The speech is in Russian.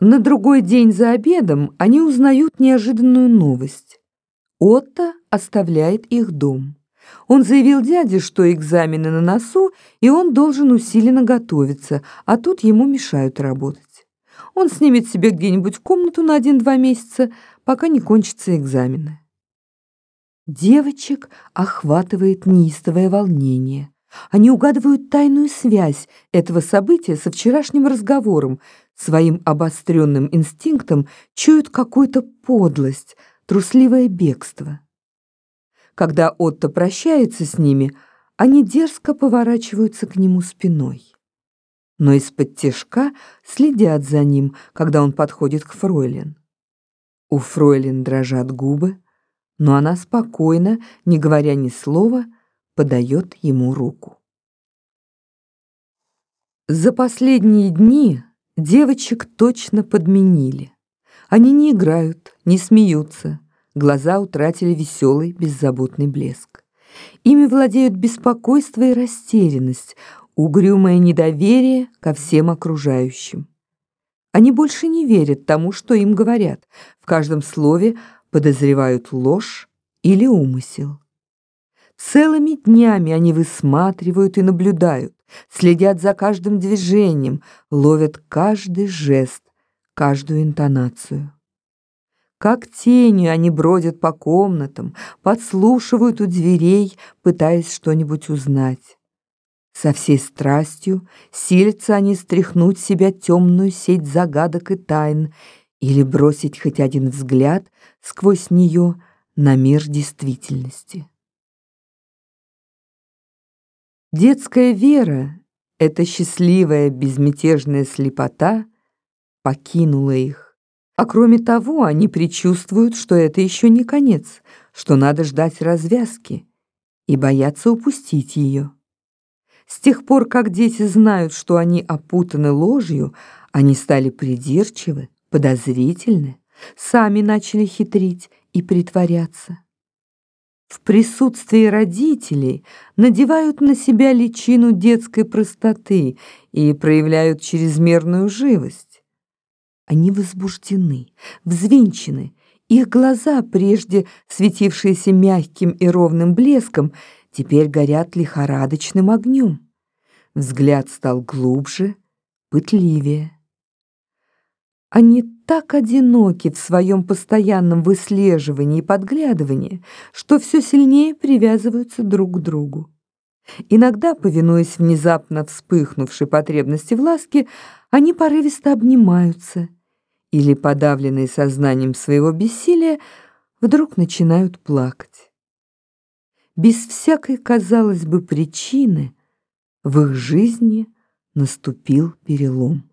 На другой день за обедом они узнают неожиданную новость. Отто оставляет их дом. Он заявил дяде, что экзамены на носу, и он должен усиленно готовиться, а тут ему мешают работать. Он снимет себе где-нибудь комнату на один-два месяца, пока не кончатся экзамены. Девочек охватывает неистовое волнение. Они угадывают тайную связь этого события со вчерашним разговором, своим обостренным инстинктом чуют какую-то подлость, трусливое бегство. Когда Отто прощается с ними, они дерзко поворачиваются к нему спиной. Но из-под тяжка следят за ним, когда он подходит к фройлен. У фройлен дрожат губы, но она спокойно, не говоря ни слова, подает ему руку. За последние дни девочек точно подменили. Они не играют, не смеются, глаза утратили веселый, беззаботный блеск. Ими владеют беспокойство и растерянность, угрюмое недоверие ко всем окружающим. Они больше не верят тому, что им говорят, в каждом слове подозревают ложь или умысел. Целыми днями они высматривают и наблюдают, следят за каждым движением, ловят каждый жест, каждую интонацию. Как тенью они бродят по комнатам, подслушивают у дверей, пытаясь что-нибудь узнать. Со всей страстью силятся они стряхнуть себя темную сеть загадок и тайн или бросить хоть один взгляд сквозь нее на мир действительности. Детская вера, эта счастливая безмятежная слепота покинула их. А кроме того, они предчувствуют, что это еще не конец, что надо ждать развязки и боятся упустить ее. С тех пор, как дети знают, что они опутаны ложью, они стали придирчивы, подозрительны, сами начали хитрить и притворяться в присутствии родителей надевают на себя личину детской простоты и проявляют чрезмерную живость. Они возбуждены, взвинчены, их глаза, прежде светившиеся мягким и ровным блеском, теперь горят лихорадочным огнем. Взгляд стал глубже, пытливее. Они так одиноки в своем постоянном выслеживании и подглядывании, что все сильнее привязываются друг к другу. Иногда, повинуясь внезапно вспыхнувшей потребности в ласке, они порывисто обнимаются или, подавленные сознанием своего бессилия, вдруг начинают плакать. Без всякой, казалось бы, причины в их жизни наступил перелом.